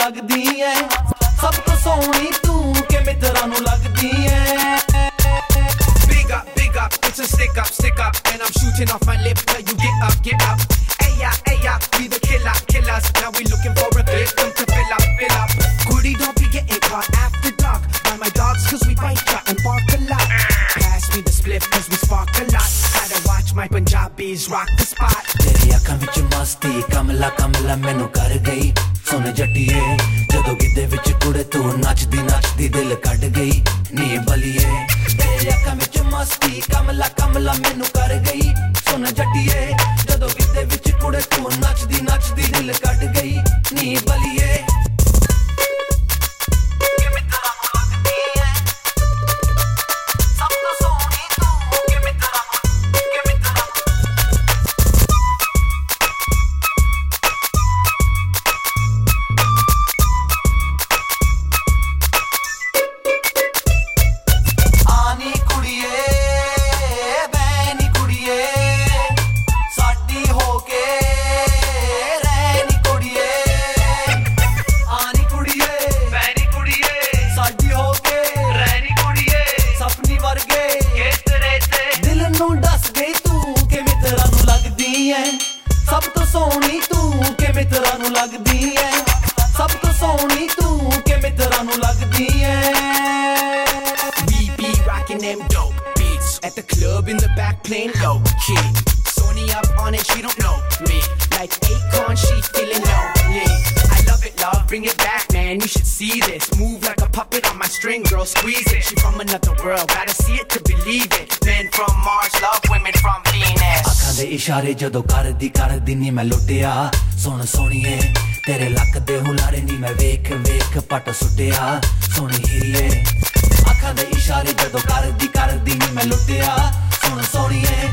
ਲੱਗਦੀ ਐ ਸਭ ਤੋਂ ਸੋਹਣੀ ਤੂੰ ਕਿ ਮਿੱਤਰਾਂ ਨੂੰ ਲੱਗਦੀ ਐ Big up, big up, it's a stick up, stick up. And I'm shooting off my lip till you get up, get up. Aya, aya, we the killer, killers. Now we looking for a victim to fill up, fill up. Goody don't be getting caught after dark by my dogs, cause we bite ya and bark a lot. Pass me the split, cause we spark a lot. Gotta watch my Punjabis rock the spot. ਤੇਰੀ ਅੱਖਾਂ ਵਿੱਚ ਮਸਤੀ ਕਮਲਾ ਕਮਲਾ ਮੈਨੂੰ ਕਰ ਗਈ। ਸੁਣ ਜੱਟੀਏ, ਜਦੋਂ ਗਿੱਧੇ ਵਿੱਚ ਕੁੜੇ ਤੂੰ ਨੱਚਦੀ ਨੱਚਦੀ ਦਿਲ ਕੱਢ ਗਈ। ਨੀ ਬਲੀਏ, ਤੇਰੇ ਅੱਖਾਂ ਵਿੱਚ ਮਸਤੀ, ਕਮਲਾ ਕਮਲਾ ਮੈਨੂੰ ਕਰ ਗਈ। ਸੁਣ ਜੱਟੀਏ, ਜਦੋਂ ਗਿੱਧੇ ਵਿੱਚ ਕੁੜੇ ਤੂੰ ਨੱਚਦੀ ਨੱਚਦੀ ਦਿਲ ਕੱਢ ਗਈ। ਨੀ ਬਲੀਏ ਸਭ ਤੋਂ ਸੋਹਣੀ ਤੂੰ ਕਿ ਮਿੱਤਰਾਂ ਨੂੰ ਲੱਗਦੀ ਐ ਸਭ ਤੋਂ ਸੋਹਣੀ ਤੂੰ ਕਿ ਮਿੱਤਰਾਂ ਨੂੰ ਲੱਗਦੀ ਐ We be rocking them dope beats at the club in the back playing low key. Sony up on it, she don't know me. Like Akon, she feeling lonely. I love it, love, bring it back, man. You should see this. Move like a puppet on my string, girl, squeeze it. She from another world, gotta see it to believe it. ਇਸ਼ਾਰੇ ਜਦੋਂ ਕਰਦੀ ਕਰਦੀ ਨੀ ਮੈਂ ਲੁੱਟਿਆ। ਸੁਣ ਸੋਣੀਏ, ਤੇਰੇ ਲੱਕ ਦੇ ਹੁਲਾਰੇ ਨੀ ਮੈਂ ਵੇਖ ਵੇਖ ਪਟ ਸੁੱਟਿਆ। ਸੁਣ ਹੀਰੀਏ, ਅੱਖਾਂ ਦੇ ਇਸ਼ਾਰੇ ਜਦੋਂ ਕਰਦੀ ਕਰਦੀ ਨੀ ਮੈਂ ਲੁੱਟਿਆ। ਸੁਣ ਸੋਣੀਏ